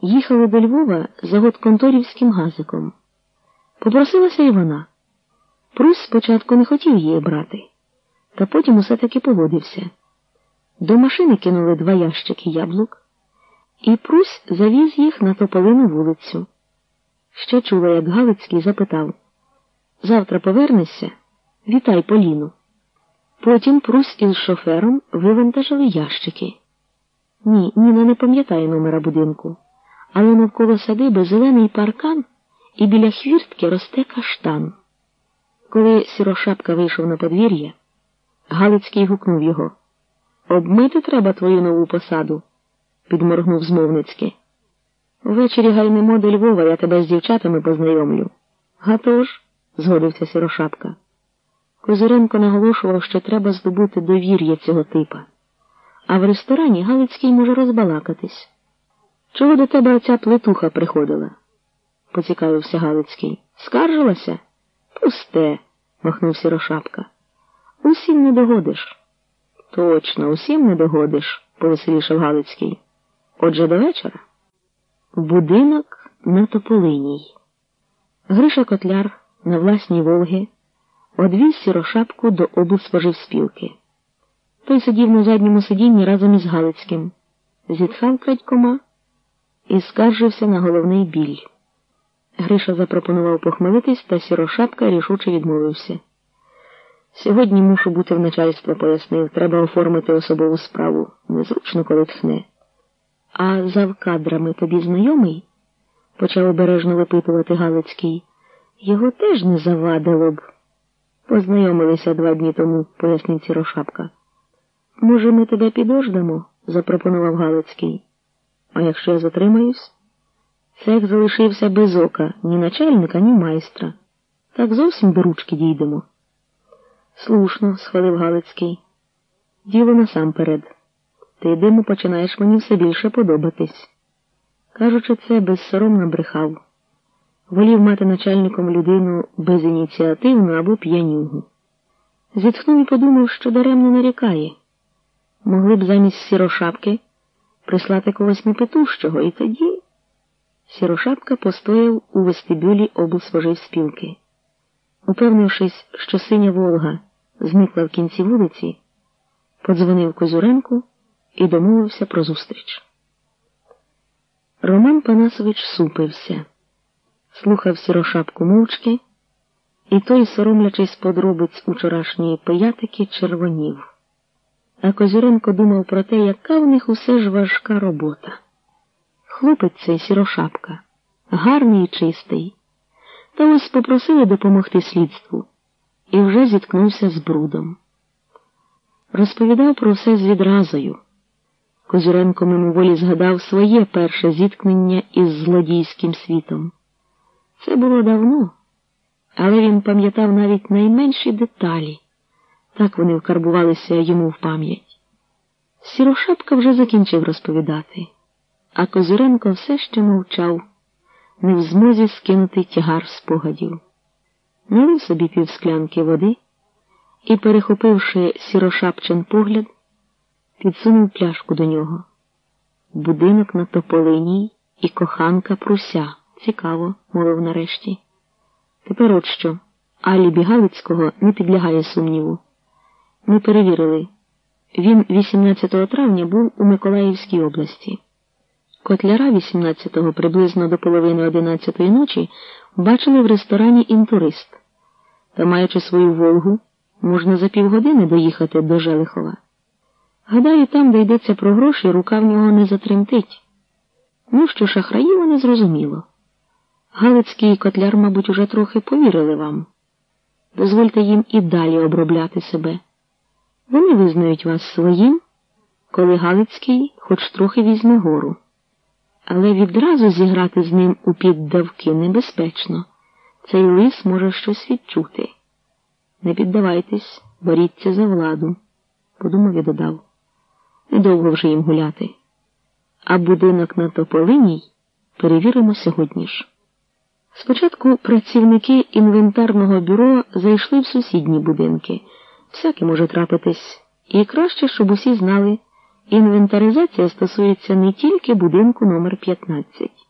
Їхали до Львова за Готконторівським газиком. Попросилася й вона. Прус спочатку не хотів її брати, та потім усе таки погодився. До машини кинули два ящики яблук, і Прус завіз їх на тополину вулицю. Ще чула, як Галицький запитав Завтра повернешся? Вітай Поліну. Потім Прус із шофером вивантажили ящики. Ні, Ніна не пам'ятає номера будинку, але навколо садиби зелений паркан і біля хвіртки росте каштан. Коли сірошапка вийшов на подвір'я, Галицький гукнув його. Обмити треба твою нову посаду, підморгнув змовницьки. Ввечері гайнемо до Львова, я тебе з дівчатами познайомлю. Гатож, згодився сірошапка. Козиренко наголошував, що треба здобути довір'я цього типа. А в ресторані Галицький може розбалакатись. Чого до тебе оця плетуха приходила? поцікавився Галицький. Скаржилася? Пусте, махнув сірошапка. Усім не догодиш. Точно, усім не догодиш, повеселішав Галицький. Отже, до вечора. Будинок на Тополиній. Гриша Котляр на власній Волги одвіз сірошапку до облспоживспілки. Той сидів на задньому сидінні разом із Галицьким, зітхав крадькома і скаржився на головний біль. Гриша запропонував похмелитись, та сірошапка рішуче відмовився. Сьогодні мушу бути в начальство, пояснив, треба оформити особову справу. Незручно, коли тхне. А завкадрами тобі знайомий? почав обережно випитувати Галицький. Його теж не завадило б. Познайомилися два дні тому, пояснив Сірошапка. Може, ми тебе підождамо? запропонував Галицький. А якщо я затримаюсь? Цех залишився без ока ні начальника, ні майстра. Так зовсім до ручки дійдемо. Слушно, схвалив Галицький. Діло насамперед. Ти диму починаєш мені все більше подобатись. Кажучи, це безсоромно брехав. Волів мати начальником людину безініціативну або п'янюгу. Зітхнув і подумав, що даремно нарікає. Могли б замість сірошапки прислати когось непетущого, і тоді. Сірошапка постояв у вестибюлі облспоживспілки. Упевнившись, що синя Волга зникла в кінці вулиці, подзвонив Козуренку і домовився про зустріч. Роман Панасович супився, слухав сірошапку мовчки, і той, соромлячись подробиць учорашньої пиятики, червонів. А Козюренко думав про те, яка в них усе ж важка робота. Хлопець цей сірошапка, гарний і чистий. Та ось попросили допомогти слідству і вже зіткнувся з брудом. Розповідав про все з відразою. Козюренко мимоволі згадав своє перше зіткнення із злодійським світом. Це було давно, але він пам'ятав навіть найменші деталі. Так вони вкарбувалися йому в пам'ять. Сірошапка вже закінчив розповідати, а Козюренко все ще мовчав, не в змозі скинути тягар спогадів. Налив собі півсклянки води і, перехопивши сірошапчин погляд, підсунув пляшку до нього. Будинок на тополиній і коханка пруся. Цікаво, мовив нарешті. Тепер от що. Алібі Галицького не підлягає сумніву. Ми перевірили. Він 18 травня був у Миколаївській області. Котляра 18-го, приблизно до половини 11-ї ночі, бачили в ресторані інтурист. Та, маючи свою Волгу, можна за півгодини доїхати до Желихова. Гадаю, там, де йдеться про гроші, рука в нього не затремтить. Ну, що шахраїво не зрозуміло. Галицький котляр, мабуть, уже трохи повірили вам. Дозвольте їм і далі обробляти себе. Вони визнають вас своїм, коли Галицький хоч трохи візьме гору. Але відразу зіграти з ним у піддавки небезпечно. Цей лис може щось відчути. Не піддавайтесь, боріться за владу, подумав і додав. Недовго вже їм гуляти. А будинок на Тополиній перевіримо сьогодні ж. Спочатку працівники інвентарного бюро зайшли в сусідні будинки всяке може трапитись, і краще, щоб усі знали, інвентаризація стосується не тільки будинку номер 15